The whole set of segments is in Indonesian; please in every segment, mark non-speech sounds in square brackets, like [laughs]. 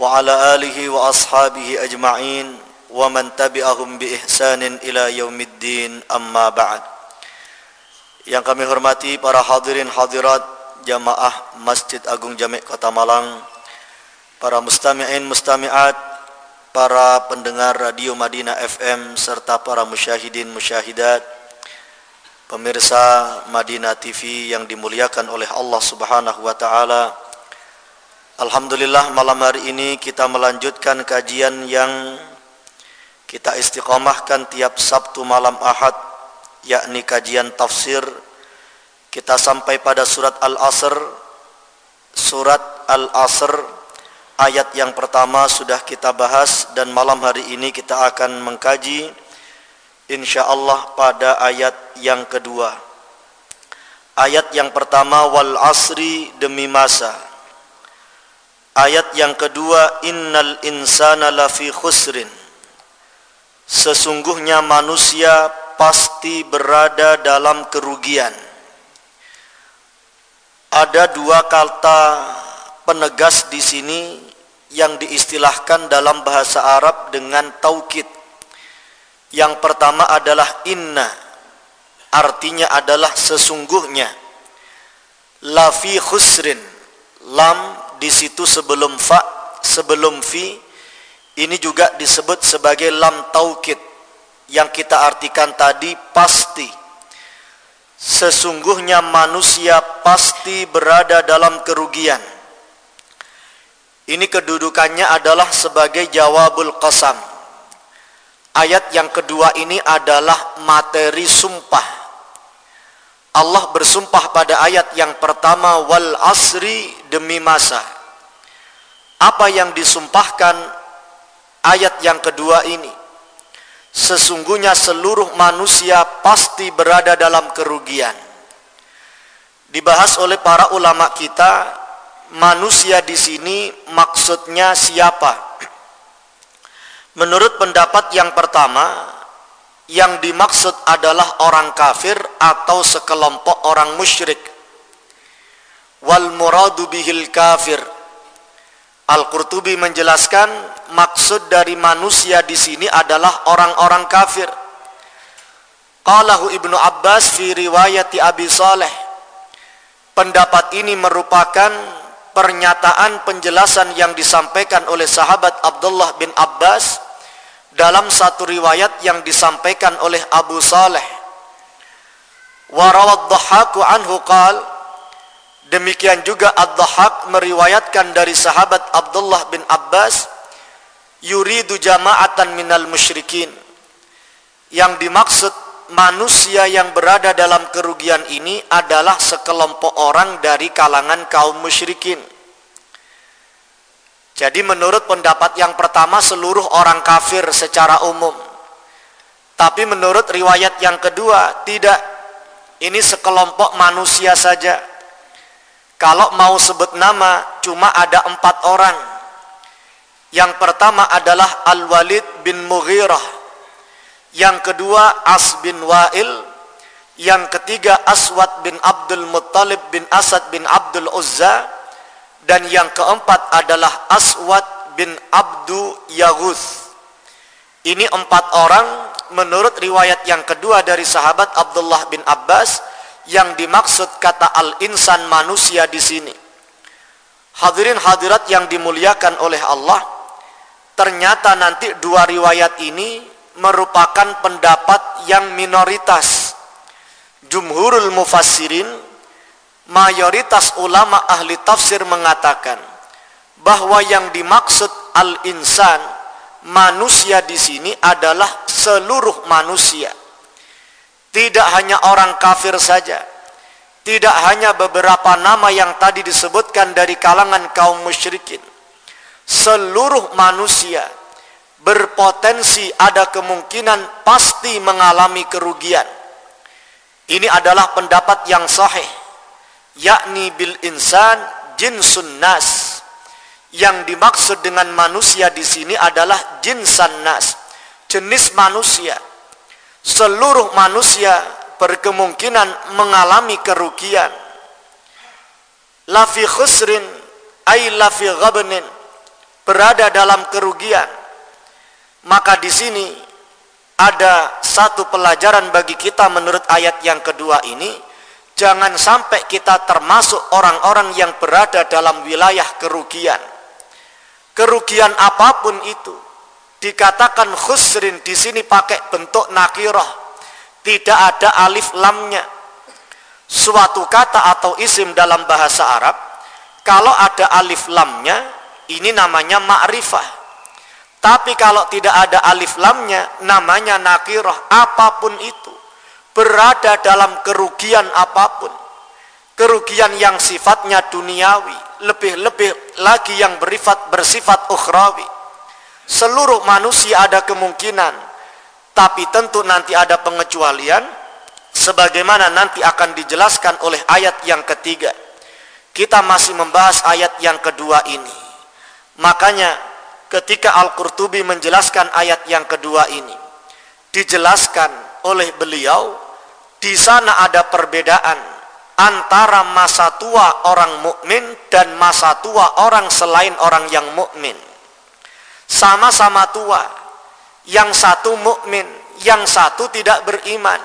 وعلى آله وأصحابه أجمعين ومن تبعهم بإحسان إلى يوم الدين أما بعد Yang kami hormati para hadirin hadirat jamaah Masjid Agung Jamek Kota Malang, para mustami'in mustami'at, para pendengar Radio Madinah FM serta para musyahidin musyahidat, pemirsa Madinah TV yang dimuliakan oleh Allah Subhanahu wa taala. Alhamdulillah malam hari ini kita melanjutkan kajian yang kita istiqomahkan tiap Sabtu malam Ahad yakni kajian tafsir. Kita sampai pada surat Al-Asr. Surat Al-Asr ayat yang pertama sudah kita bahas dan malam hari ini kita akan mengkaji insyaallah pada ayat yang kedua. Ayat yang pertama wal asri demi masa ayat yang kedua innal insana lafi khusrin sesungguhnya manusia pasti berada dalam kerugian. Ada dua kata penegas di sini yang diistilahkan dalam bahasa Arab dengan taukid. Yang pertama adalah inna, artinya adalah sesungguhnya. Lafi khusrin, lam di situ sebelum fa, sebelum fi, ini juga disebut sebagai lam taukid. Yang kita artikan tadi pasti. Sesungguhnya manusia pasti berada dalam kerugian. Ini kedudukannya adalah sebagai jawabul qasam. Ayat yang kedua ini adalah materi sumpah Allah bersumpah pada ayat yang pertama wal asri demi masa apa yang disumpahkan ayat yang kedua ini sesungguhnya seluruh manusia pasti berada dalam kerugian. Dibahas oleh para ulama kita, manusia di sini maksudnya siapa? Menurut pendapat yang pertama, yang dimaksud adalah orang kafir atau sekelompok orang musyrik. Wal muradu bihil kafir Al-Qurtubi menjelaskan maksud dari manusia di sini adalah orang-orang kafir. Qalahu Ibnu Abbas fi riwayati Abi Saleh. Pendapat ini merupakan pernyataan penjelasan yang disampaikan oleh sahabat Abdullah bin Abbas dalam satu riwayat yang disampaikan oleh Abu Saleh. Wa rawad anhu qala Demikian juga Ad-Dhahak meriwayatkan dari sahabat Abdullah bin Abbas yuridu jama'atan minal musyrikin yang dimaksud manusia yang berada dalam kerugian ini adalah sekelompok orang dari kalangan kaum musyrikin jadi menurut pendapat yang pertama seluruh orang kafir secara umum tapi menurut riwayat yang kedua tidak ini sekelompok manusia saja kalau mau sebut nama cuma ada empat orang. Yang pertama adalah Al-Walid bin Mughirah. Yang kedua As bin Wa'il. Yang ketiga Aswad bin Abdul Muttalib bin Asad bin Abdul Uzza. Dan yang keempat adalah Aswad bin Abdu Yaguth. Ini empat orang menurut riwayat yang kedua dari sahabat Abdullah bin Abbas yang dimaksud kata al-insan manusia di sini. Hadirin hadirat yang dimuliakan oleh Allah, ternyata nanti dua riwayat ini merupakan pendapat yang minoritas. Jumhurul mufassirin, mayoritas ulama ahli tafsir mengatakan bahwa yang dimaksud al-insan manusia di sini adalah seluruh manusia tidak hanya orang kafir saja. Tidak hanya beberapa nama yang tadi disebutkan dari kalangan kaum musyrikin. Seluruh manusia berpotensi ada kemungkinan pasti mengalami kerugian. Ini adalah pendapat yang sahih. Yakni bil insan jinsun nas. Yang dimaksud dengan manusia di sini adalah jinsan nas. Jenis manusia seluruh manusia berkemungkinan mengalami kerugian lafi khusrin ay lafi ghabnin berada dalam kerugian. Maka di sini ada satu pelajaran bagi kita menurut ayat yang kedua ini, jangan sampai kita termasuk orang-orang yang berada dalam wilayah kerugian. Kerugian apa pun itu dikatakan khusrin di sini pakai bentuk nakirah, tidak ada alif lamnya. Suatu kata atau isim dalam bahasa Arab, kalau ada alif lamnya, ini namanya ma'rifah tapi kalau tidak ada alif lamnya, namanya nakirah, apa pun itu. Berada dalam kerugian apa pun. Kerugian yang sifatnya duniawi, lebih-lebih lagi yang bersifat, bersifat ukhrawi. Seluruh manusia ada kemungkinan, tapi tentu nanti ada pengecualian, sebagaimana nanti akan dijelaskan oleh ayat yang ketiga. Kita masih membahas ayat yang kedua ini. Makanya ketika Al-Qurtubi menjelaskan ayat yang kedua ini dijelaskan oleh beliau di sana ada perbedaan antara masa tua orang mukmin dan masa tua orang selain orang yang mukmin. Sama-sama tua. Yang satu mukmin yang satu tidak beriman.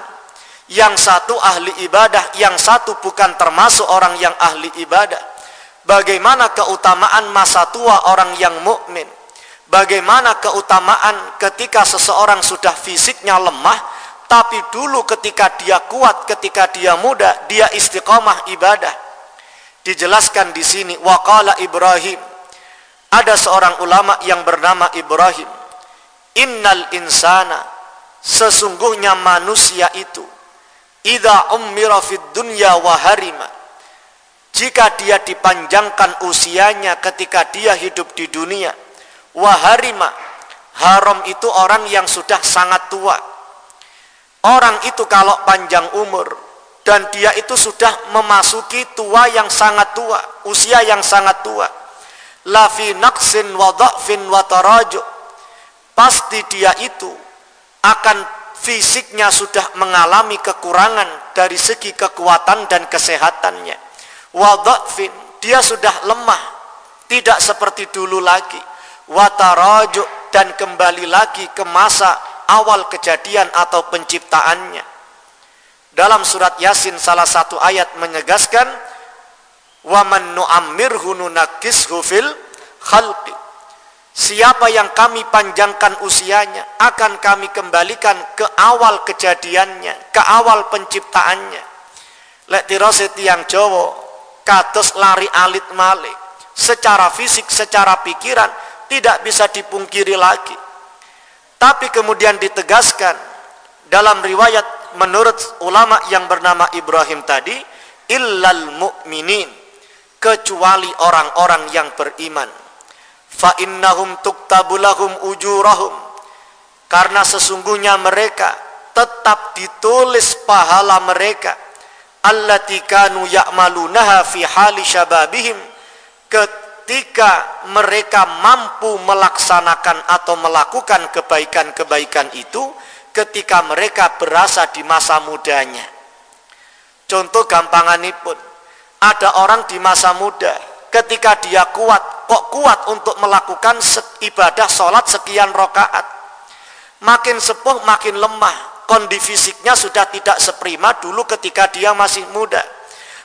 Yang satu ahli ibadah yang satu bukan termasuk orang yang ahli ibadah. Bagaimana keutamaan masa tua orang yang mukmin? Bagaimana keutamaan ketika seseorang sudah fisiknya lemah, tapi dulu ketika dia kuat, ketika dia muda, dia istiqomah ibadah. Dijelaskan di sini, waqala Ibrahim. Ada seorang ulama yang bernama Ibrahim. Innal insana, sesungguhnya manusia itu, idza ummira fid dunya wa harima. Jika dia dipanjangkan usianya ketika dia hidup di dunia, waharima haram itu orang yang sudah sangat tua orang itu kalau panjang umur dan dia itu sudah memasuki tua yang sangat tua usia yang sangat tua. La fi naqsin wa dha'fin wa pasti dia itu akan fisiknya sudah mengalami kekurangan dari segi kekuatan dan kesehatannya. Wa dha'fin dia sudah lemah tidak seperti dulu lagi. Watarajuk dan kembali lagi ke masa awal kejadian atau penciptaannya. Dalam surat Yasin salah satu ayat menyegaskan wa man nu'ammirhu nunakkishu fil khalqi. Siapa yang kami panjangkan usianya akan kami kembalikan ke awal kejadiannya, ke awal penciptaannya. Lek tirose tiang Jawa kados lari alit malik. Secara fisik, secara pikiran tidak bisa dipungkiri lagi. Tapi kemudian ditegaskan dalam riwayat menurut ulama yang bernama Ibrahim tadi, illal mu'minin, kecuali orang-orang yang beriman. Fa innahum tuktabulahum ujurahum. Karena sesungguhnya mereka tetap ditulis pahala mereka allati kanu ya'malunaha fi hali syababihim ketika mereka mampu melaksanakan atau melakukan kebaikan-kebaikan itu ketika mereka berasa di masa mudanya. Contoh gampangan pun ada orang di masa muda ketika dia kuat, kok kuat untuk melakukan ibadah sholat sekian rokaat. Makin sepuh makin lemah, kondisi fisiknya sudah tidak seprima dulu ketika dia masih muda.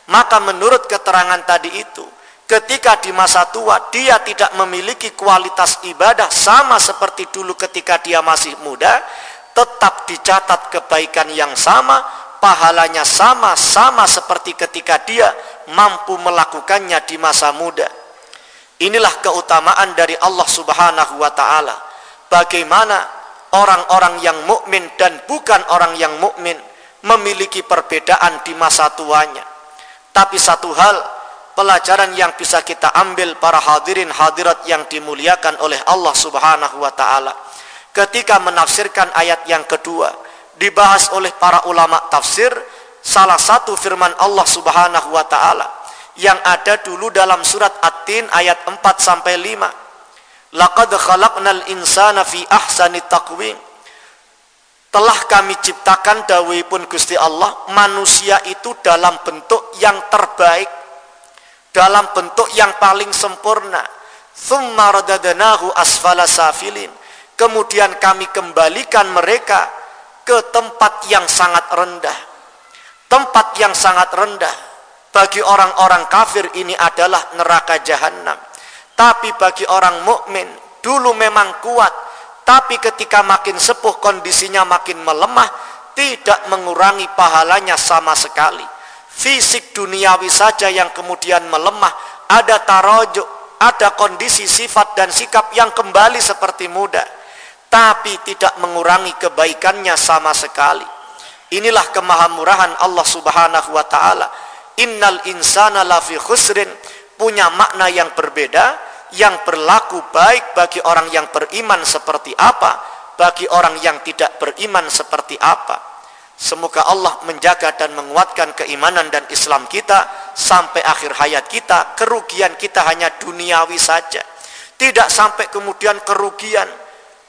Maka menurut keterangan tadi itu, ketika di masa tua dia tidak memiliki kualitas ibadah sama seperti dulu ketika dia masih muda, tetap dicatat kebaikan yang sama, pahalanya sama, sama seperti ketika dia mampu melakukannya di masa muda. Inilah keutamaan dari Allah Subhanahu wa taala. Bagaimana orang-orang yang mukmin dan bukan orang yang mukmin memiliki perbedaan di masa tuanya. Tapi satu hal pelajaran yang bisa kita ambil para hadirin hadirat yang dimuliakan oleh Allah Subhanahu wa taala. Ketika menafsirkan ayat yang kedua, dibahas oleh para ulama tafsir salah satu firman Allah Subhanahu wa taala yang ada dulu dalam surat At-Tin ayat 4 sampai 5. Laqad khalaqnal insana fi ahsani taqwim. Telah kami ciptakan pun Gusti Allah manusia itu dalam bentuk yang terbaik dalam bentuk yang paling sempurna. Thumma asfala safilin. Kemudian kami kembalikan mereka ke tempat yang sangat rendah. Tempat yang sangat rendah bagi orang-orang kafir ini adalah neraka jahanam tapi bagi orang mukmin dulu memang kuat tapi ketika makin sepuh kondisinya makin melemah tidak mengurangi pahalanya sama sekali fisik duniawi saja yang kemudian melemah ada tarojuk ada kondisi sifat dan sikap yang kembali seperti muda tapi tidak mengurangi kebaikannya sama sekali. Inilah kemahamurahan Allah subhanahu wa ta'ala. Innal insana lafi khusrin. Punya makna yang berbeda yang berlaku baik bagi orang yang beriman seperti apa bagi orang yang tidak beriman seperti apa Semoga Allah menjaga dan menguatkan keimanan dan Islam kita sampai akhir hayat kita. Kerugian kita hanya duniawi saja. Tidak sampai kemudian kerugian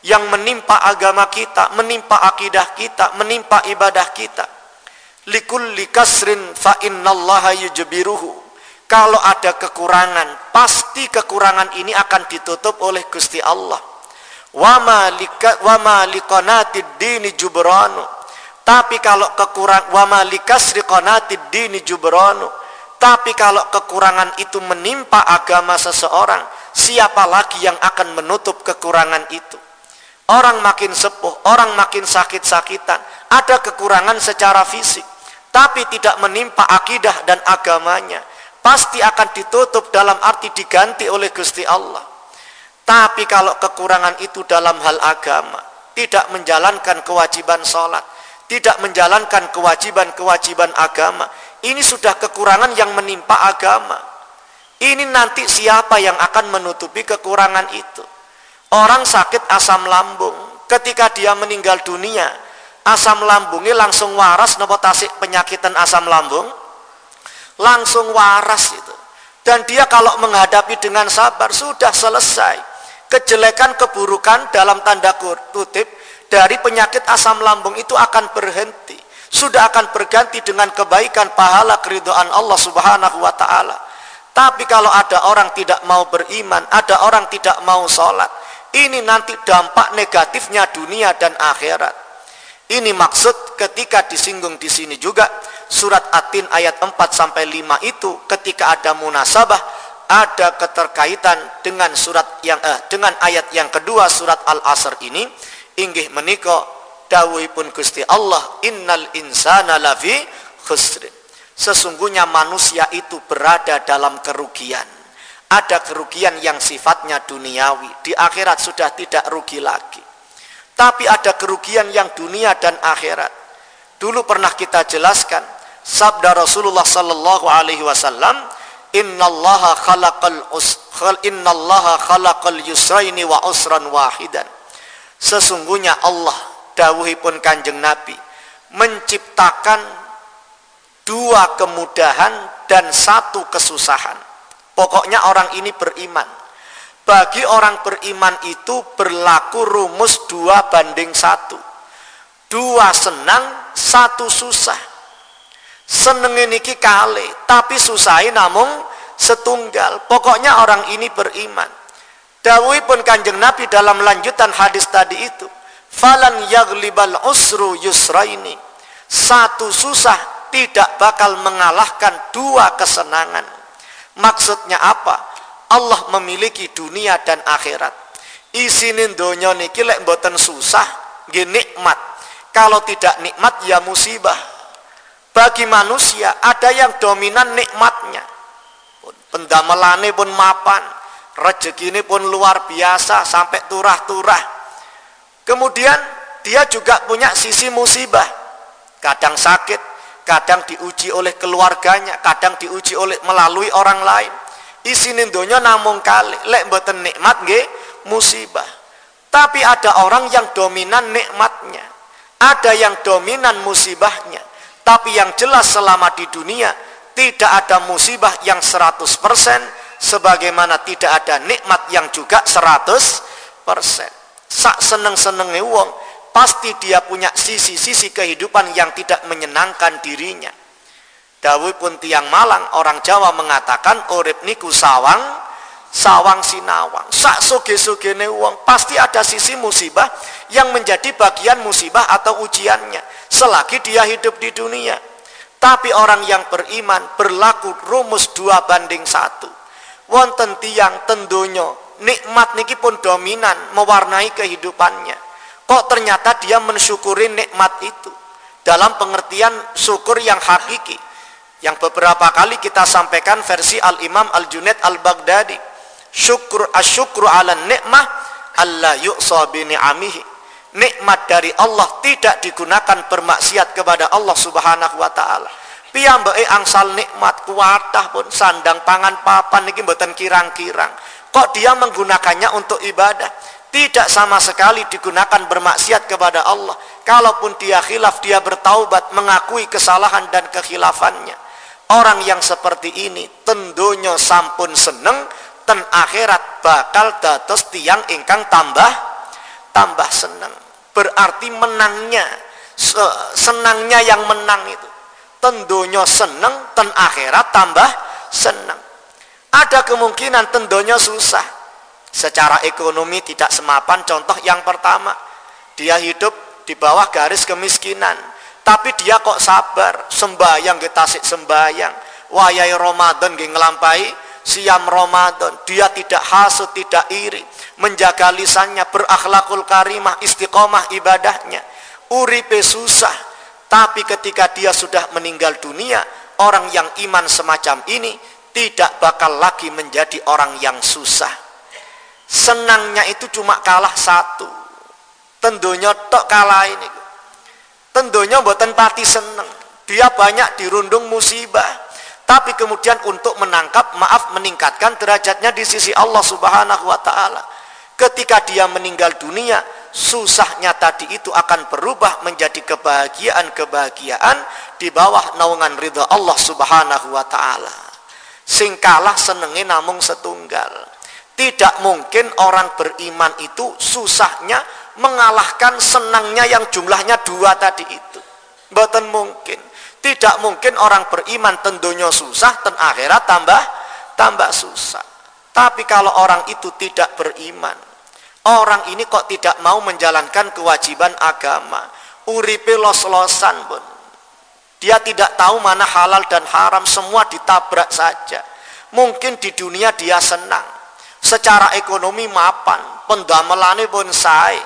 yang menimpa agama kita, menimpa akidah kita, menimpa ibadah kita. Likulli kasrin fa innallaha yujbiruhu. Kalau ada kekurangan, pasti kekurangan ini akan ditutup oleh Gusti Allah. Wa ma liqanatid dini jubranu tapi kalau kekurang wa malikasri qanatid dini jubranu. Tapi kalau kekurangan itu menimpa agama seseorang, siapa lagi yang akan menutup kekurangan itu? Orang makin sepuh, orang makin sakit-sakitan, ada kekurangan secara fisik, tapi tidak menimpa akidah dan agamanya. Pasti akan ditutup dalam arti diganti oleh Gusti Allah. Tapi kalau kekurangan itu dalam hal agama, tidak menjalankan kewajiban sholat, tidak menjalankan kewajiban-kewajiban agama. Ini sudah kekurangan yang menimpa agama. Ini nanti siapa yang akan menutupi kekurangan itu? Orang sakit asam lambung, ketika dia meninggal dunia, asam lambungnya langsung waras nopo tasik penyakitan asam lambung? Langsung waras itu. Dan dia kalau menghadapi dengan sabar sudah selesai. Kejelekan keburukan dalam tanda kutip dari penyakit asam lambung itu akan berhenti. Sudah akan berganti dengan kebaikan pahala keridoan Allah subhanahu wa ta'ala. Tapi kalau ada orang tidak mau beriman, ada orang tidak mau sholat, ini nanti dampak negatifnya dunia dan akhirat. Ini maksud ketika disinggung di sini juga surat Atin ayat 4 sampai 5 itu ketika ada munasabah ada keterkaitan dengan surat yang eh, dengan ayat yang kedua surat Al-Asr ini inggih menika dawuhipun Gusti Allah innal insana lafi khusrin sesungguhnya manusia itu berada dalam kerugian. Ada kerugian yang sifatnya duniawi di akhirat sudah tidak rugi lagi. Tapi ada kerugian yang dunia dan akhirat. Dulu pernah kita jelaskan sabda Rasulullah sallallahu alaihi wasallam innallaha khalaqal us innallaha khalaqal yusraini wa usran wahidan Sesungguhnya Allah pun kanjeng Nabi menciptakan dua kemudahan dan satu kesusahan. Pokoknya orang ini beriman. Bagi orang beriman itu berlaku rumus dua banding satu. Dua senang, satu susah. Seneng ini kali, tapi susahin namun setunggal. Pokoknya orang ini beriman Dawui pun kanjeng Nabi dalam lanjutan hadis tadi itu. Falan yaglibal usru yusraini. Satu susah tidak bakal mengalahkan dua kesenangan. Maksudnya apa? Allah memiliki dunia dan akhirat. Isinin donya niki lek mboten susah, nggih nikmat. Kalau tidak nikmat ya musibah. Bagi manusia ada yang dominan nikmatnya. Pendamelane pun mapan, rezeki ini pun luar biasa sampai turah-turah. Kemudian dia juga punya sisi musibah. Kadang sakit kadang diuji oleh keluarganya kadang diuji oleh melalui orang lain. Isi nindonya namung kali lek mboten nikmat nggih musibah. Tapi ada orang yang dominan nikmatnya. Ada yang dominan musibahnya. Tapi yang jelas selama di dunia tidak ada musibah yang 100% sebagaimana tidak ada nikmat yang juga 100% sak seneng-senenge wong pasti dia punya sisi-sisi kehidupan yang tidak menyenangkan dirinya. Dawi pun tiang malang orang Jawa mengatakan urip niku sawang sawang sinawang. Sak suge-sugene wong pasti ada sisi musibah yang menjadi bagian musibah atau ujiannya selagi dia hidup di dunia. Tapi orang yang beriman berlaku rumus dua banding satu wonten tiang tentunya nikmat niki pun dominan mewarnai kehidupannya. Kok ternyata dia mensyukuri nikmat itu? Dalam pengertian syukur yang hakiki yang beberapa kali kita sampaikan versi Al-Imam Al-Junaid Al-Baghdadi. Syukur asyukru ala nikmah Allah yu'sa bi ni'amihi. Nikmat dari Allah tidak digunakan bermaksiat kepada Allah subhanahu wa ta'ala piyambake angsal nikmat kuatah pun sandang pangan papan niki mboten kirang-kirang. Kok dia menggunakannya untuk ibadah? Tidak sama sekali digunakan bermaksiat kepada Allah. Kalaupun dia khilaf dia bertaubat mengakui kesalahan dan kekhilafannya. Orang yang seperti ini tentunya sampun seneng ten akhirat bakal dados tiang ingkang tambah tambah senang berarti menangnya senangnya yang menang itu tentunya senang ten akhirat tambah senang ada kemungkinan tentunya susah. Secara ekonomi tidak semapan contoh yang pertama dia hidup di bawah garis kemiskinan tapi dia kok sabar sembayang kita sembayang wayai Ramadan nggih ngelampai siam Ramadan. Dia tidak hasut tidak iri menjaga lisannya berakhlakul karimah istiqomah ibadahnya. Uripe susah tapi ketika dia sudah meninggal dunia orang yang iman semacam ini tidak bakal lagi menjadi orang yang susah. Senangnya itu cuma kalah satu. Tentunya tok kalah ini. Tentunya buatan pati seneng. Dia banyak dirundung musibah. Tapi kemudian untuk menangkap maaf meningkatkan derajatnya di sisi Allah Subhanahu wa taala ketika dia meninggal dunia susahnya tadi itu akan berubah menjadi kebahagiaan-kebahagiaan di bawah naungan ridha Allah Subhanahu wa taala. Sing kalah senenge namung setunggal. Tidak mungkin orang beriman itu susahnya mengalahkan senangnya yang jumlahnya dua tadi itu. Mboten mungkin. Tidak mungkin orang beriman tentunya susah, dan akhirat tambah tambah susah. Tapi kalau orang itu tidak beriman, orang ini kok tidak mau menjalankan kewajiban agama, uripe los-losan pun. Dia tidak tahu mana halal dan haram, semua ditabrak saja. Mungkin di dunia dia senang, secara ekonomi mapan, pendamelane pun say.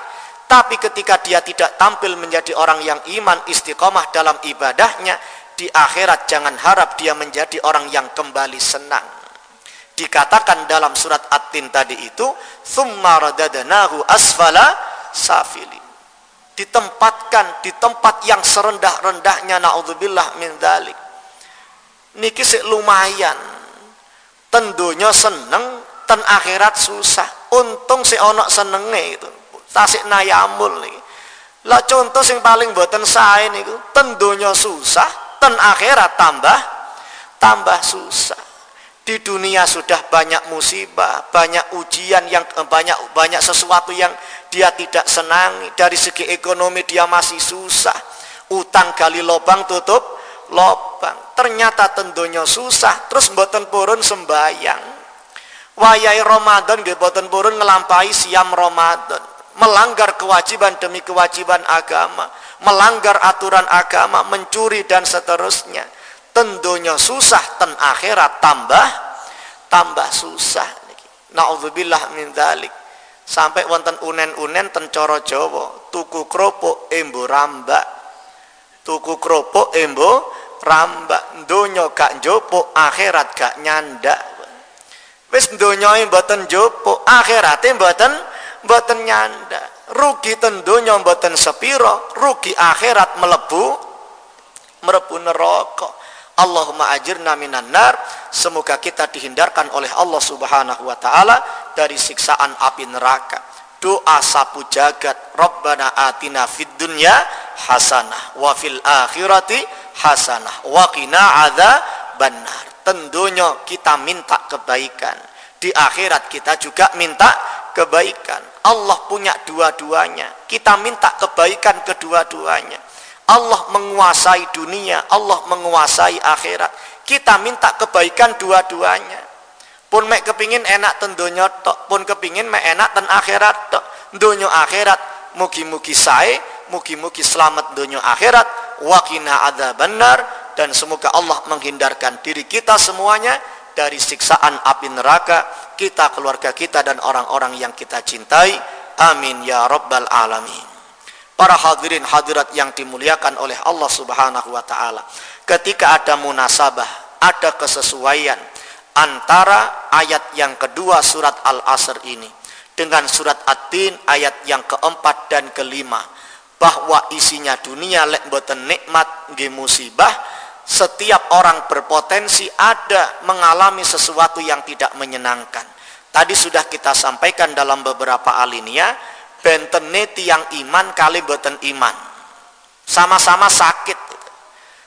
Tapi ketika dia tidak tampil menjadi orang yang iman istiqomah dalam ibadahnya, di akhirat jangan harap dia menjadi orang yang kembali senang. Dikatakan dalam surat At-Tin tadi itu, "Tsumma radadnahu asfala safilin." Ditempatkan di tempat yang serendah-rendahnya naudzubillah min dzalik. Niki sik lumayan. Tentunya seneng, ten akhirat susah. Untung si onok senenge itu tasik nayamul nih lah contoh yang paling buatan saya niku tentunya susah ten akhirat tambah tambah susah di dunia sudah banyak musibah, banyak ujian yang eh, banyak banyak sesuatu yang dia tidak senangi. Dari segi ekonomi dia masih susah. Utang gali lobang tutup lobang. Ternyata tentunya susah. Terus mboten purun sembayang. Wayai Ramadan nggih mboten purun ngelampai siam Ramadan melanggar kewajiban demi kewajiban agama, melanggar aturan agama, mencuri dan seterusnya. Tentunya susah ten akhirat tambah tambah susah Nauzubillah min dzalik. Sampai wonten unen-unen ten coro Jawa, tuku kropok embo rambak. Tuku kropok embo rambak. Donya gak jopo, akhirat gak nyandak. Wis donya mboten jopo, akhirate mboten mboten nyanda rugi tentunya mboten sepiro rugi akhirat melebu melebu neraka Allahumma ajirna minan nar semoga kita dihindarkan oleh Allah Subhanahu wa taala dari siksaan api neraka doa sapu jagat Rabbana atina fid dunya hasanah wa fil akhirati hasanah wa qina adzabannar tentunya kita minta kebaikan di akhirat kita juga minta kebaikan. Allah punya dua-duanya. Kita minta kebaikan kedua-duanya. Allah menguasai dunia, Allah menguasai akhirat. Kita minta kebaikan dua-duanya. pun mek kepingin enak ten donya tok pun kepingin mek enak ten akhirat tok. Donya akhirat mugi-mugi sae mugi-mugi selamat donya akhirat. Wakina ada benar dan semoga Allah menghindarkan diri kita semuanya dari siksaan api neraka kita keluarga kita dan orang-orang yang kita cintai. Amin ya rabbal alamin para hadirin hadirat yang dimuliakan oleh Allah Subhanahu wa taala. Ketika ada munasabah ada kesesuaian antara ayat yang kedua surat Al-Asr ini dengan surat At-Tin ayat yang keempat dan kelima. Bahwa isinya dunia lek boten nikmat nggih musibah setiap orang berpotensi ada mengalami sesuatu yang tidak menyenangkan. Tadi sudah kita sampaikan dalam beberapa alinea bentene tiang iman kali boten iman. Sama-sama sakit.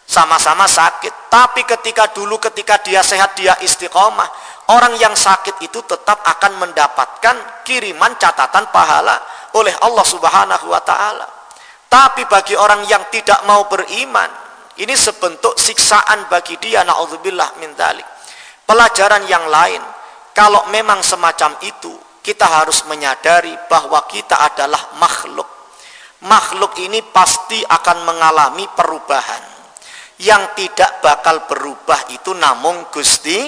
Sama-sama sakit. Tapi ketika dulu ketika dia sehat dia istiqomah orang yang sakit itu tetap akan mendapatkan kiriman catatan pahala oleh Allah subhanahu wa ta'ala. Tapi bagi orang yang tidak mau beriman ini sebentuk siksaan bagi dia na'udzubillah min pelajaran yang lain kalau memang semacam itu kita harus menyadari bahwa kita adalah makhluk. Makhluk ini pasti akan mengalami perubahan. Yang tidak bakal berubah itu namun Gusti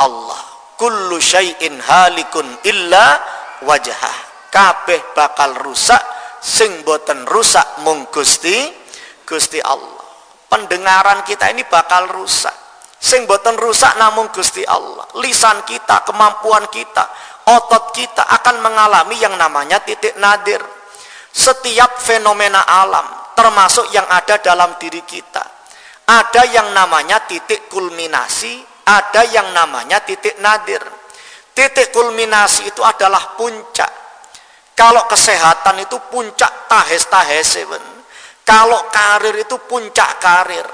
Allah. Kullu syai'in halikun illa wajah kabeh bakal rusak sing boten rusak mung Gusti Gusti Allah. Pendengaran kita ini bakal rusak sing boten rusak namun Gusti Allah lisan kita kemampuan kita otot kita akan mengalami yang namanya titik nadir setiap fenomena alam termasuk yang ada dalam diri kita ada yang namanya titik kulminasi, ada yang namanya titik nadir. Titik kulminasi itu adalah puncak. Kalau kesehatan itu puncak tahes tahes Kalau karir itu puncak karir.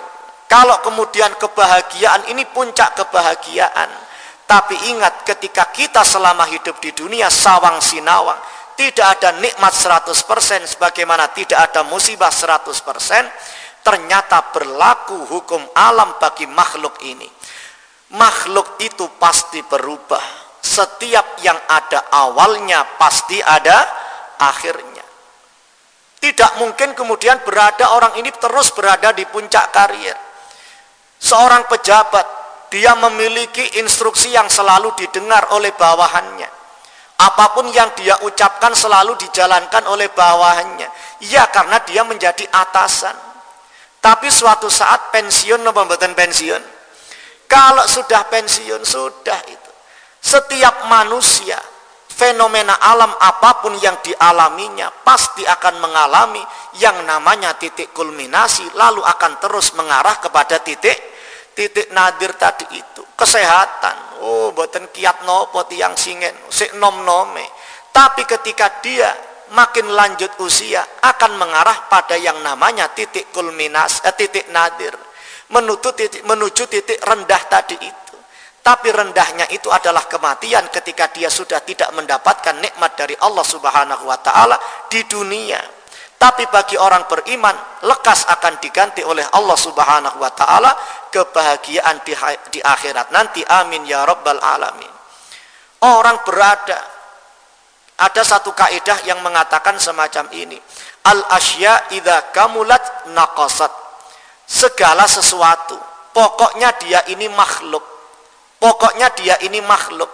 Kalau kemudian kebahagiaan ini puncak kebahagiaan. Tapi ingat ketika kita selama hidup di dunia sawang sinawang. Tidak ada nikmat 100% sebagaimana tidak ada musibah 100% ternyata berlaku hukum alam bagi makhluk ini. Makhluk itu pasti berubah. Setiap yang ada awalnya pasti ada akhirnya. Tidak mungkin kemudian berada orang ini terus berada di puncak karier. Seorang pejabat, dia memiliki instruksi yang selalu didengar oleh bawahannya. Apa pun yang dia ucapkan selalu dijalankan oleh bawahannya. Ya karena dia menjadi atasan tapi suatu saat pensiun atau pembuatan pensiun? Kalau sudah pensiun, sudah itu. Setiap manusia, fenomena alam apa pun yang dialaminya, pasti akan mengalami yang namanya titik kulminasi, lalu akan terus mengarah kepada titik titik nadir tadi itu. Kesehatan, oh buatan kiat nopo tiang singen, sik nom nome. Tapi ketika dia makin lanjut usia akan mengarah pada yang namanya titik kulminas, eh, titik nadir, menuju titik, menuju titik rendah tadi itu. Tapi rendahnya itu adalah kematian ketika dia sudah tidak mendapatkan nikmat dari Allah Subhanahu wa taala di dunia. Tapi bagi orang beriman, lekas akan diganti oleh Allah Subhanahu wa taala kebahagiaan di, di akhirat nanti. Amin ya rabbal alamin. Orang berada ada satu kaidah yang mengatakan semacam ini. Al asya idza kamulat naqasat. Segala sesuatu, pokoknya dia ini makhluk. Pokoknya dia ini makhluk.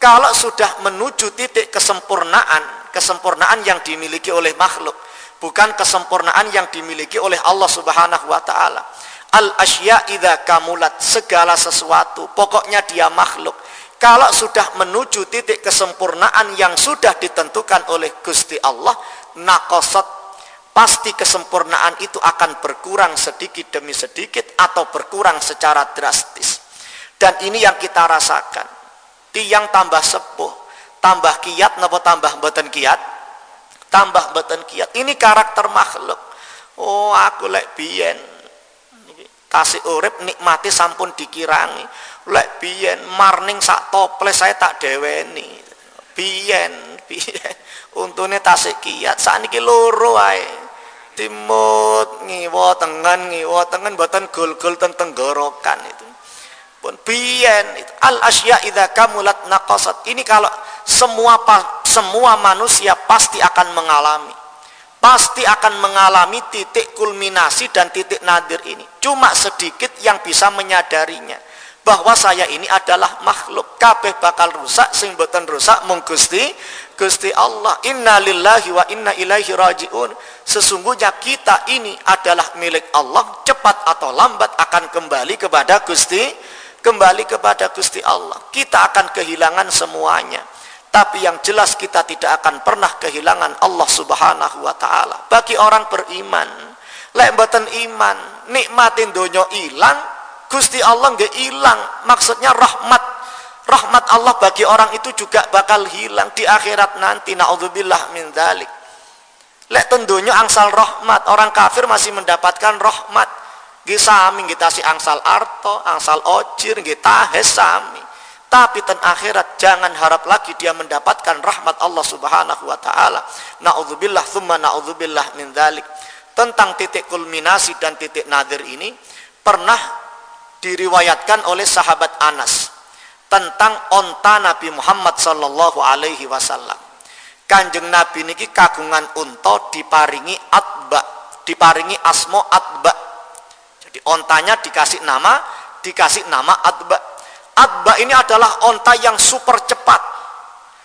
Kalau sudah menuju titik kesempurnaan, kesempurnaan yang dimiliki oleh makhluk, bukan kesempurnaan yang dimiliki oleh Allah Subhanahu wa taala. Al asya idza kamulat, segala sesuatu, pokoknya dia makhluk kalau sudah menuju titik kesempurnaan yang sudah ditentukan oleh Gusti Allah, nakosot pasti kesempurnaan itu akan berkurang sedikit demi sedikit atau berkurang secara drastis. Dan ini yang kita rasakan. Tiang tambah sepuh, tambah kiat, napa tambah beten kiat? Tambah beten kiat. Ini karakter makhluk. Oh, aku lek biyen kasih urip nikmati sampun dikirangi. Lek biyen marning sak toples saya tak deweni. Biyen [laughs] biyen. Untune tasik kiat. Sakniki loro ae. Timut ngiwa tengen ngiwa tengen mboten gol-gol ten tenggorokan itu pun biyen al asya idza kamulat naqasat. Ini kalau semua semua manusia pasti akan mengalami. Pasti akan mengalami titik kulminasi dan titik nadir ini. Cuma sedikit yang bisa menyadarinya. Bahwa saya ini adalah makhluk. Kabeh bakal rusak sing boten rusak mung Gusti Gusti Allah. Inna lillahi wa inna ilaihi rajiun. Sesungguhnya kita ini adalah milik Allah. Cepat atau lambat akan kembali kepada Gusti kembali kepada Gusti Allah. Kita akan kehilangan semuanya. Tapi yang jelas kita tidak akan pernah kehilangan Allah subhanahu wa ta'ala. Bagi orang beriman lek mboten iman nikmatin donya ilang Gusti Allah nggak hilang maksudnya rahmat. Rahmat Allah bagi orang itu juga bakal hilang di akhirat nanti. Naudzubillah min dzalik lek tentunya angsal rahmat orang kafir masih mendapatkan rahmat sami kita angsal arto angsal ojir kita sami tapi ten akhirat jangan harap lagi dia mendapatkan rahmat Allah subhanahu wa ta'ala naudzubillah thumma naudzubillah min dzalik tentang titik kulminasi dan titik nadir ini pernah diriwayatkan oleh sahabat Anas tentang onta Nabi Muhammad sallallahu alaihi wasallam. Kanjeng Nabi niki kagungan unta diparingi atba, diparingi asmo atba. Jadi ontanya dikasih nama, dikasih nama atba. Atba ini adalah onta yang super cepat.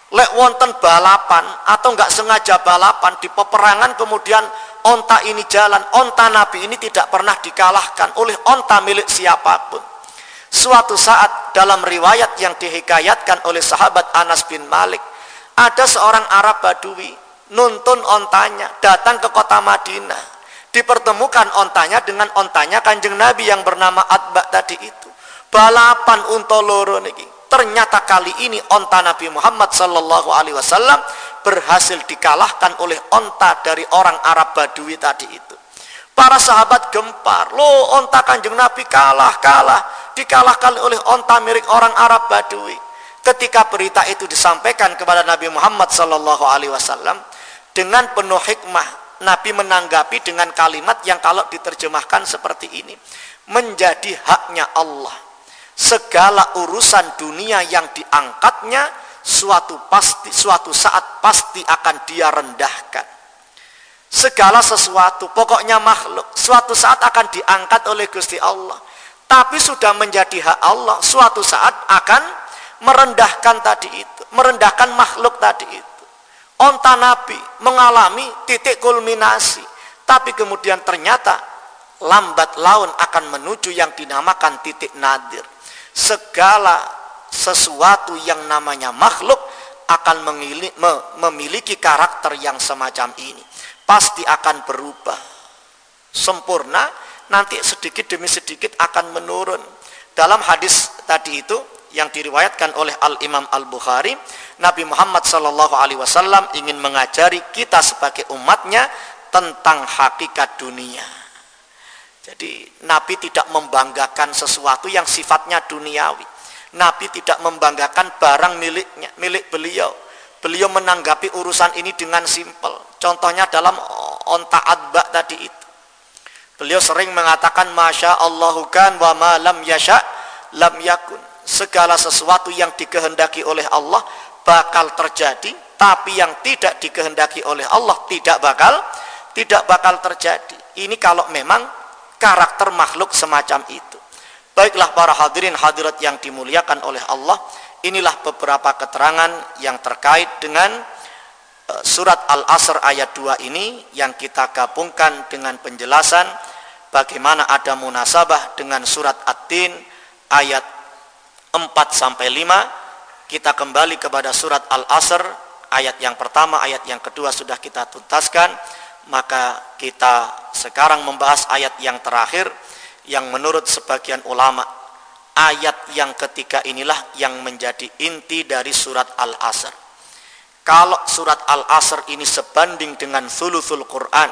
Lek wonten balapan atau nggak sengaja balapan di peperangan kemudian onta ini jalan, onta Nabi ini tidak pernah dikalahkan oleh onta milik siapa pun Suatu saat dalam riwayat yang dihikayatkan oleh sahabat Anas bin Malik, ada seorang Arab Badui nuntun ontanya datang ke kota Madinah. Dipertemukan ontanya dengan ontanya kanjeng Nabi yang bernama Atba tadi itu. Balapan unta loro niki. Ternyata kali ini onta Nabi Muhammad Sallallahu Alaihi Wasallam berhasil dikalahkan oleh onta dari orang Arab Badui tadi itu. Para sahabat gempar, lo onta kanjeng Nabi kalah, kalah dikalahkan oleh onta milik orang Arab Badui. Ketika berita itu disampaikan kepada Nabi Muhammad sallallahu alaihi wasallam dengan penuh hikmah, Nabi menanggapi dengan kalimat yang kalau diterjemahkan seperti ini, menjadi haknya Allah. Segala urusan dunia yang diangkatnya suatu pasti suatu saat pasti akan dia rendahkan. Segala sesuatu, pokoknya makhluk, suatu saat akan diangkat oleh Gusti Allah tapi sudah menjadi hak Allah suatu saat akan merendahkan tadi itu merendahkan makhluk tadi itu onta nabi mengalami titik kulminasi. Tapi kemudian ternyata lambat laun akan menuju yang dinamakan titik nadir. Segala sesuatu yang namanya makhluk akan memiliki karakter yang semacam ini. Pasti akan berubah. Sempurna nanti sedikit demi sedikit akan menurun. Dalam hadis tadi itu yang diriwayatkan oleh Al Imam Al Bukhari, Nabi Muhammad Shallallahu Alaihi Wasallam ingin mengajari kita sebagai umatnya tentang hakikat dunia. Jadi Nabi tidak membanggakan sesuatu yang sifatnya duniawi. Nabi tidak membanggakan barang miliknya, milik beliau. Beliau menanggapi urusan ini dengan simpel. Contohnya dalam onta adba tadi itu. Beliau sering mengatakan Masya Allahu kan wa ma lam yasha lam yakun. Segala sesuatu yang dikehendaki oleh Allah bakal terjadi, tapi yang tidak dikehendaki oleh Allah tidak bakal tidak bakal terjadi. Ini kalau memang karakter makhluk semacam itu. Baiklah para hadirin hadirat yang dimuliakan oleh Allah, inilah beberapa keterangan yang terkait dengan Eh, surat Al-Asr ayat 2 ini yang kita gabungkan dengan penjelasan bagaimana ada munasabah dengan surat At-Tin ayat 4 sampai 5 kita kembali kepada surat Al-Asr ayat yang pertama ayat yang kedua sudah kita tuntaskan. Maka kita sekarang membahas ayat yang terakhir yang menurut sebagian ulama ayat yang ketiga inilah yang menjadi inti dari surat Al-Asr. Kalau surat Al-Asr ini sebanding dengan thuluthul Quran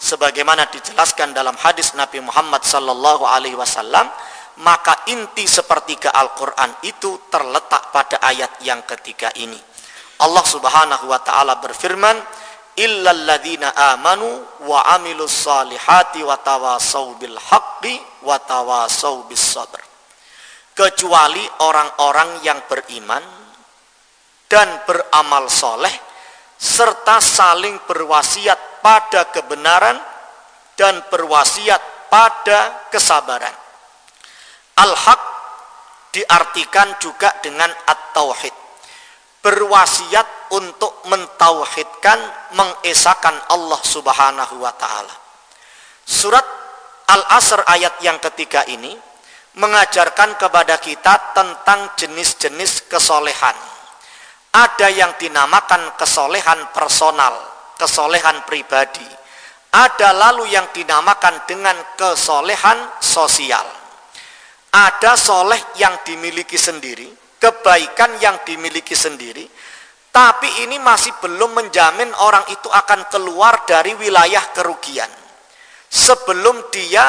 sebagaimana dijelaskan dalam hadis Nabi Muhammad sallallahu alaihi wasallam maka inti sepertiga Al-Quran itu terletak pada ayat yang ketiga ini. Allah subhanahu wa ta'ala berfirman, illalladzina amanu wa amilus salihati wa tawasau bil haqqi wa tawasau bis sabr. kecuali orang-orang yang beriman dan beramal soleh serta saling berwasiat pada kebenaran dan berwasiat pada kesabaran. Al-haq diartikan juga dengan at-tauhid. Berwasiat untuk mentauhidkan, mengesahkan Allah Subhanahu wa taala. Surat Al-Asr ayat yang ketiga ini mengajarkan kepada kita tentang jenis-jenis kesolehan. Ada yang dinamakan kesolehan personal, kesolehan pribadi. Ada lalu yang dinamakan dengan kesolehan sosial. Ada soleh yang dimiliki sendiri, kebaikan yang dimiliki sendiri, tapi ini masih belum menjamin orang itu akan keluar dari wilayah kerugian. Sebelum dia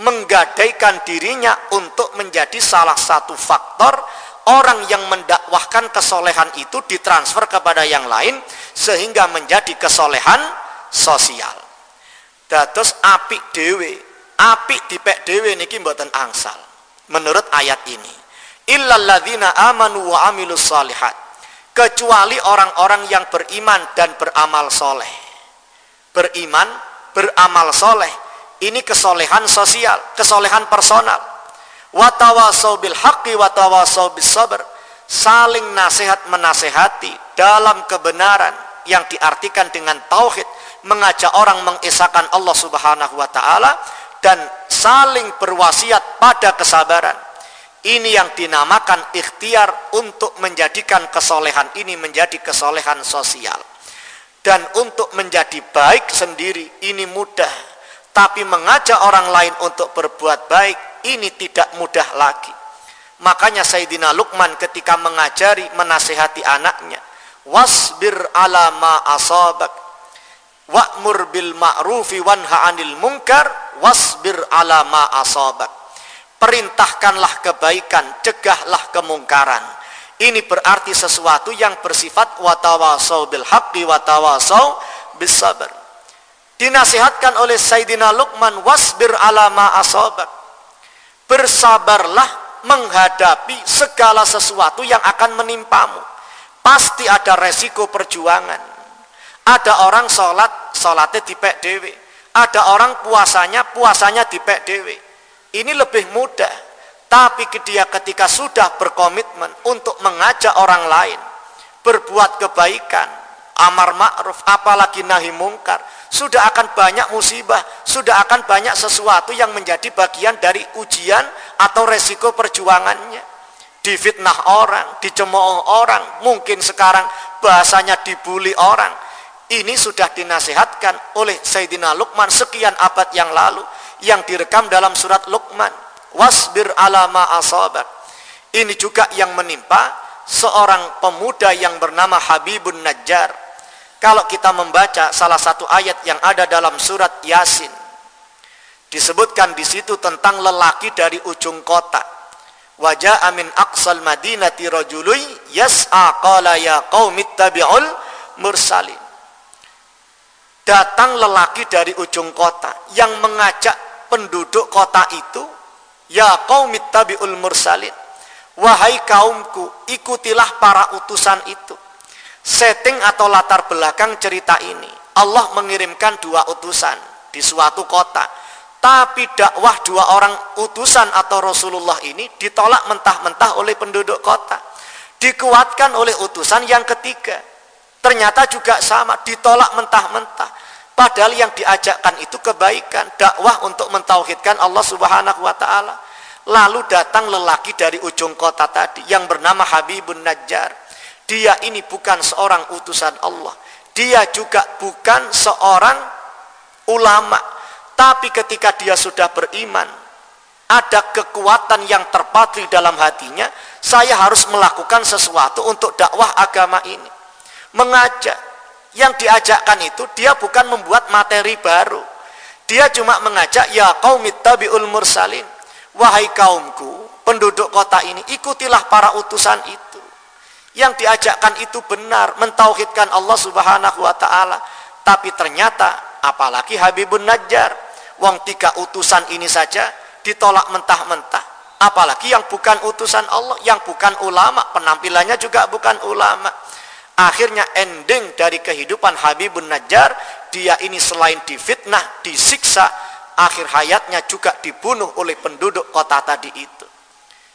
menggadaikan dirinya untuk menjadi salah satu faktor orang yang mendakwahkan kesolehan itu ditransfer kepada yang lain sehingga menjadi kesolehan sosial. Dados apik dewe apik dipek dhewe niki mboten angsal menurut ayat ini. Illalladzina amanu wa amilus salihat kecuali orang-orang yang beriman dan beramal soleh. Beriman beramal soleh ini kesolehan sosial kesolehan personal. Watawasau bil haqqi watawasau sabr saling nasihat menasehati dalam kebenaran yang diartikan dengan tauhid mengajak orang mengesahkan Allah Subhanahu wa taala dan saling berwasiat pada kesabaran. Ini yang dinamakan ikhtiar untuk menjadikan kesolehan ini menjadi kesolehan sosial. Dan untuk menjadi baik sendiri ini mudah. Tapi mengajak orang lain untuk berbuat baik ini tidak mudah lagi. Makanya Sayyidina Luqman ketika mengajari menasehati anaknya. Wasbir ala ma asabak. Wa'mur bil ma'rufi wanha anil munkar wasbir ala ma asabak. Perintahkanlah kebaikan, cegahlah kemungkaran. Ini berarti sesuatu yang bersifat watawasau bil haqqi watawasau bis. Dinasihatkan oleh Sayyidina Luqman wasbir ala ma asabak. Bersabarlah menghadapi segala sesuatu yang akan menimpamu. Pasti ada resiko perjuangan. Ada orang sholat, sholatnya dipek dewe ada orang puasanya, puasanya dipek dewe. Ini lebih mudah. Tapi dia ketika sudah berkomitmen untuk mengajak orang lain, berbuat kebaikan, amar ma'ruf, apalagi nahi mungkar, sudah akan banyak musibah, sudah akan banyak sesuatu yang menjadi bagian dari ujian atau resiko perjuangannya. Difitnah orang, dicemooh orang, mungkin sekarang bahasanya dibully orang, ini sudah dinasihatkan oleh Sayyidina Luqman sekian abad yang lalu yang direkam dalam surat Luqman. Wasbir ala ma asabak. Ini juga yang menimpa seorang pemuda yang bernama Habibun Najjar. Kalau kita membaca salah satu ayat yang ada dalam surat Yasin, disebutkan di situ tentang lelaki dari ujung kota. Wajah amin aqsal madinati rajului yas'a qala ya qaumittabi'ul mursalin datang lelaki dari ujung kota yang mengajak penduduk kota itu ya qaumit tabiul mursalin wahai kaumku ikutilah para utusan itu. Setting atau latar belakang cerita ini Allah mengirimkan dua utusan di suatu kota. Tapi dakwah dua orang utusan atau Rasulullah ini ditolak mentah-mentah oleh penduduk kota. Dikuatkan oleh utusan yang ketiga ternyata juga sama ditolak mentah-mentah. Padahal yang diajakkan itu kebaikan dakwah untuk mentauhidkan Allah Subhanahu wa taala. Lalu datang lelaki dari ujung kota tadi yang bernama Habibun Najjar. Dia ini bukan seorang utusan Allah. Dia juga bukan seorang ulama. Tapi ketika dia sudah beriman ada kekuatan yang terpatri dalam hatinya saya harus melakukan sesuatu untuk dakwah agama ini mengajak. Yang diajakkan itu dia bukan membuat materi baru. Dia cuma mengajak ya qaumit tabiul mursalin. Wahai kaumku, penduduk kota ini ikutilah para utusan itu. Yang diajakkan itu benar, mentauhidkan Allah Subhanahu wa taala. Tapi ternyata apalagi Habibun Najjar, wong tiga utusan ini saja ditolak mentah-mentah. apalagi yang bukan utusan Allah yang bukan ulama penampilannya juga bukan ulama akhirnya ending dari kehidupan Habibun Najjar dia ini selain difitnah disiksa akhir hayatnya juga dibunuh oleh penduduk kota tadi itu.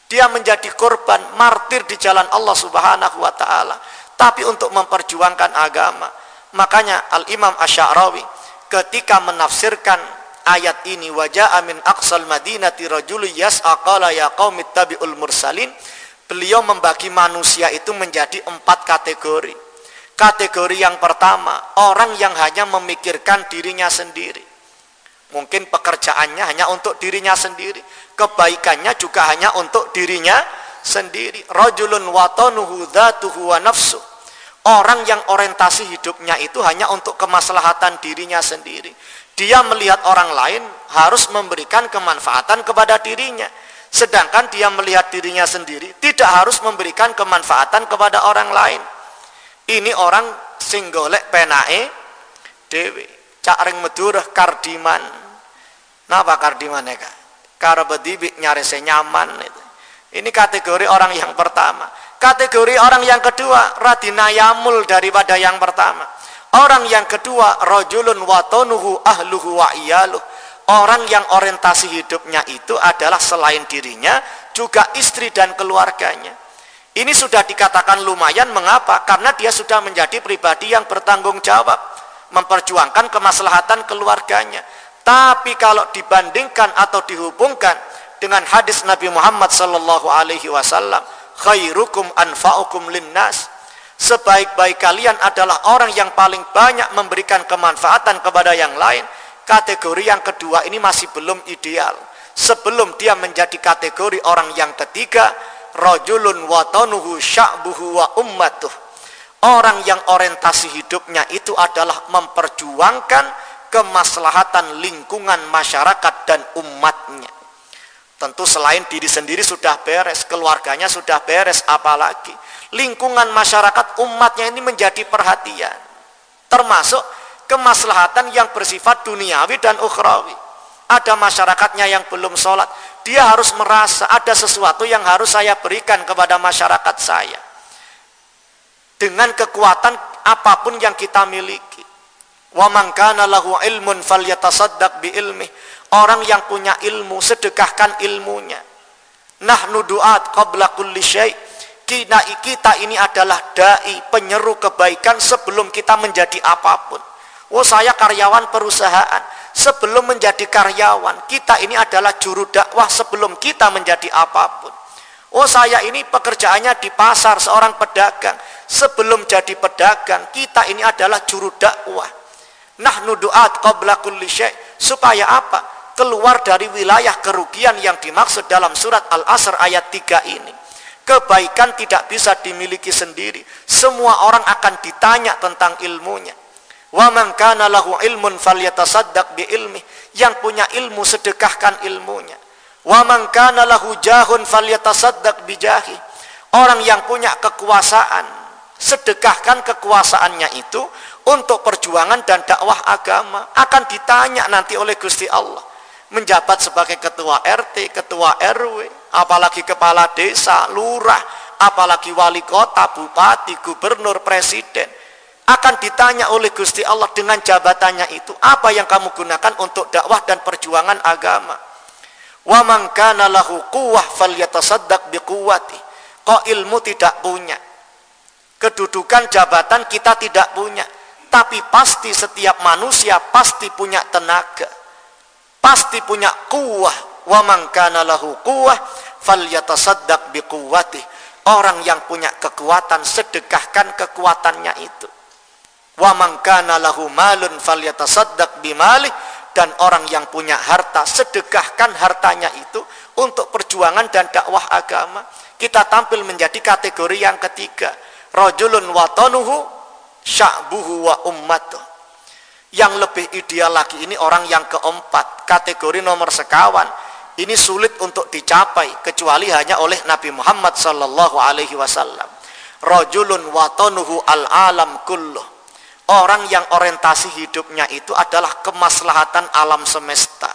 Dia menjadi korban martir di jalan Allah Subhanahu wa taala. Tapi untuk memperjuangkan agama makanya Al Imam Asy'arawi ketika menafsirkan ayat ini wajah amin aqsal madinati rajulu yas'a qala ya qaumi tabi'ul mursalin beliau membagi manusia itu menjadi empat kategori. Kategori yang pertama orang yang hanya memikirkan dirinya sendiri. Mungkin pekerjaannya hanya untuk dirinya sendiri kebaikannya juga hanya untuk dirinya sendiri. Rajulun watanuhu dhatuhu wa nafsu. Orang yang orientasi hidupnya itu hanya untuk kemaslahatan dirinya sendiri. Dia melihat orang lain harus memberikan kemanfaatan kepada dirinya. Sedangkan dia melihat dirinya sendiri tidak harus memberikan kemanfaatan kepada orang lain. Ini orang sing golek penae dewe. Cak ring medurah kardiman. Napa kardiman ya kak? Karabedibik nyarese nyaman itu. Ini kategori orang yang pertama. Kategori orang yang kedua radinayamul daripada yang pertama Orang yang kedua, rojulun watonuhu ahluhu wa. Orang yang orientasi hidupnya itu adalah selain dirinya, juga istri dan keluarganya. Ini sudah dikatakan lumayan, mengapa? Karena dia sudah menjadi pribadi yang bertanggung jawab. Memperjuangkan kemaslahatan keluarganya. Tapi kalau dibandingkan atau dihubungkan dengan hadis Nabi Muhammad sallallahu alaihi wasallam, khairukum anfa'ukum linnas sebaik-baik kalian adalah orang yang paling banyak memberikan kemanfaatan kepada yang lain kategori yang kedua ini masih belum ideal. Sebelum dia menjadi kategori orang yang ketiga rojulun watanuhu sya'buhu wa ummatuh. Orang yang orientasi hidupnya itu adalah memperjuangkan kemaslahatan lingkungan masyarakat dan umatnya. Tentu selain diri sendiri sudah beres keluarganya sudah beres apalagi lingkungan masyarakat umatnya ini menjadi perhatian. Termasuk kemaslahatan yang bersifat duniawi dan ukhrawi. Ada masyarakatnya yang belum sholat. Dia harus merasa ada sesuatu yang harus saya berikan kepada masyarakat saya. Dengan kekuatan apa pun yang kita miliki. Wa lahu ilmun falyatasaddaq bi ilmi orang yang punya ilmu sedekahkan ilmunya. Nahnu duat qabla kulli syai' kita ini adalah dai penyeru kebaikan sebelum kita menjadi apa pun oh saya karyawan perusahaan. Sebelum menjadi karyawan kita ini adalah juru dakwah sebelum kita menjadi apa pun. Oh saya ini pekerjaannya di pasar seorang pedagang. Sebelum jadi pedagang kita ini adalah juru dakwah. Nah nuduat qabla kulli supaya apa? Keluar dari wilayah kerugian yang dimaksud dalam surat Al-Asr ayat 3 ini. Kebaikan tidak bisa dimiliki sendiri. Semua orang akan ditanya tentang ilmunya. Wa man kana lahu ilmun bi ilmi. Yang punya ilmu sedekahkan ilmunya. Wa man kana lahu jahun bi jahi. Orang yang punya kekuasaan, sedekahkan kekuasaannya itu untuk perjuangan dan dakwah agama akan ditanya nanti oleh Gusti Allah menjabat sebagai ketua RT, ketua RW, apalagi kepala desa, lurah, apalagi wali kota, bupati, gubernur, presiden, akan ditanya oleh Gusti Allah dengan jabatannya itu, apa yang kamu gunakan untuk dakwah dan perjuangan agama? Wa man kana lahu quwwah falyatasaddaq biquwwati. Kok ilmu tidak punya? Kedudukan jabatan kita tidak punya, tapi pasti setiap manusia pasti punya tenaga pasti punya kuwah wa man kana lahu kuwah falyatasaddaq biquwwati orang yang punya kekuatan sedekahkan kekuatannya itu wa man kana lahu malun falyatasaddaq bimali dan orang yang punya harta sedekahkan hartanya itu untuk perjuangan dan dakwah agama kita tampil menjadi kategori yang ketiga rajulun watanuhu sya'buhu wa ummatuh yang lebih ideal lagi ini orang yang keempat, kategori nomor sekawan. Ini sulit untuk dicapai kecuali hanya oleh Nabi Muhammad sallallahu alaihi wasallam. Rajulun watanuhu al-alam kulluh. Orang yang orientasi hidupnya itu adalah kemaslahatan alam semesta.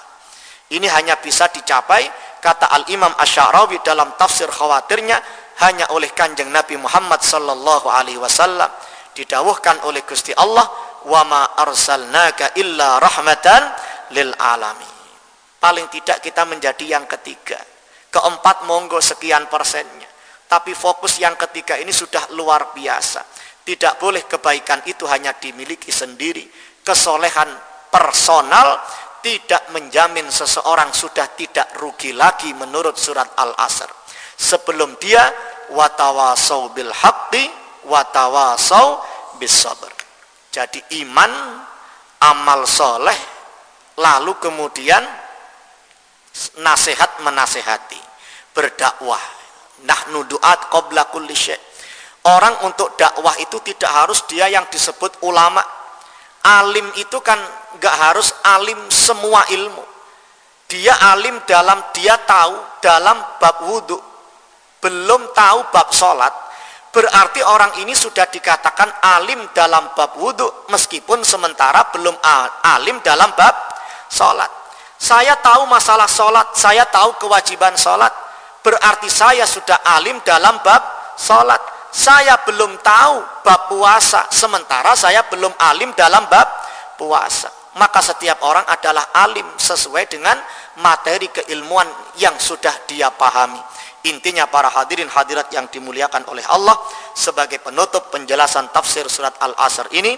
Ini hanya bisa dicapai kata Al-Imam Asy'arawi dalam tafsir khawatirnya hanya oleh kanjeng Nabi Muhammad sallallahu alaihi wasallam. Didawuhkan oleh Gusti Allah wa ma arsalnaka illa rahmatan lil alamin. Paling tidak kita menjadi yang ketiga. Keempat monggo sekian persennya. Tapi fokus yang ketiga ini sudah luar biasa tidak boleh kebaikan itu hanya dimiliki sendiri kesolehan personal tidak menjamin seseorang sudah tidak rugi lagi menurut surat Al-Asr. Sebelum dia watawasau bil haqqi watawasau bis sabr. Jadi iman, amal soleh, lalu kemudian nasihat menasehati, berdakwah. Nahnu duat qabla kulli syai'. Orang untuk dakwah itu tidak harus dia yang disebut ulama. Alim itu kan nggak harus alim semua ilmu. Dia alim dalam dia tahu dalam bab wudhu. Belum tahu bab sholat. Berarti orang ini sudah dikatakan alim dalam bab wudhu. Meskipun sementara belum alim dalam bab sholat. Saya tahu masalah sholat. Saya tahu kewajiban sholat. Berarti saya sudah alim dalam bab sholat. Saya belum tahu bab puasa. Sementara saya belum alim dalam bab puasa maka setiap orang adalah alim sesuai dengan materi keilmuan yang sudah dia pahami. Intinya para hadirin hadirat yang dimuliakan oleh Allah sebagai penutup penjelasan tafsir surat Al-Asr ini,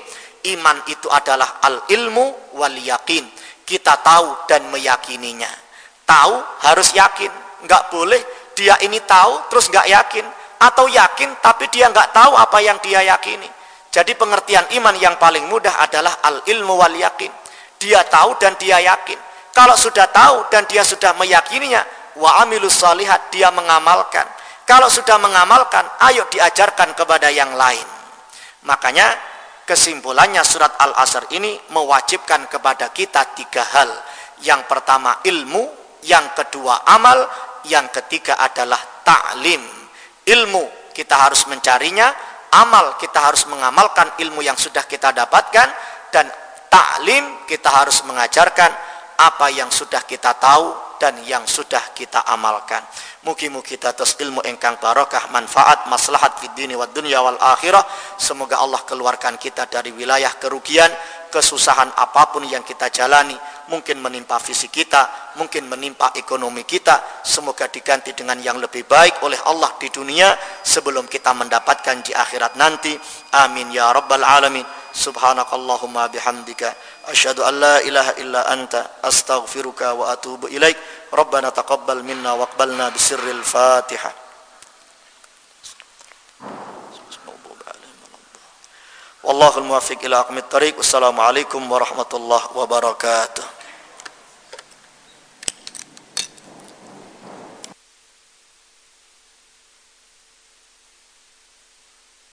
iman itu adalah al-ilmu wal yakin. Kita tahu dan meyakininya. Tahu harus yakin, nggak boleh dia ini tahu terus nggak yakin atau yakin tapi dia nggak tahu apa yang dia yakini. Jadi pengertian iman yang paling mudah adalah al-ilmu wal yakin dia tahu dan dia yakin. Kalau sudah tahu dan dia sudah meyakininya, wa amilus salihat, dia mengamalkan. Kalau sudah mengamalkan, ayo diajarkan kepada yang lain. Makanya kesimpulannya surat Al-Asr ini mewajibkan kepada kita tiga hal. Yang pertama ilmu, yang kedua amal, yang ketiga adalah ta'lim. Ilmu kita harus mencarinya, amal kita harus mengamalkan ilmu yang sudah kita dapatkan dan Taklim kita harus mengajarkan apa yang sudah kita tahu dan yang sudah kita amalkan. Mugi-mugi atas ilmu engkang barokah, manfaat, maslahat di dini wa dunya wal akhirah. Semoga Allah keluarkan kita dari wilayah kerugian, kesusahan apa pun yang kita jalani. Mungkin menimpa fisik kita, mungkin menimpa ekonomi kita. Semoga diganti dengan yang lebih baik oleh Allah di dunia sebelum kita mendapatkan di akhirat nanti. Amin ya rabbal alamin. Subhanakallahumma bihamdika asyhadu an la ilaha illa anta astaghfiruka wa atubu ربنا تقبل منا واقبلنا بسر الفاتحة. والله الموفق إلى اقم الطريق. والسلام عليكم ورحمة الله وبركاته.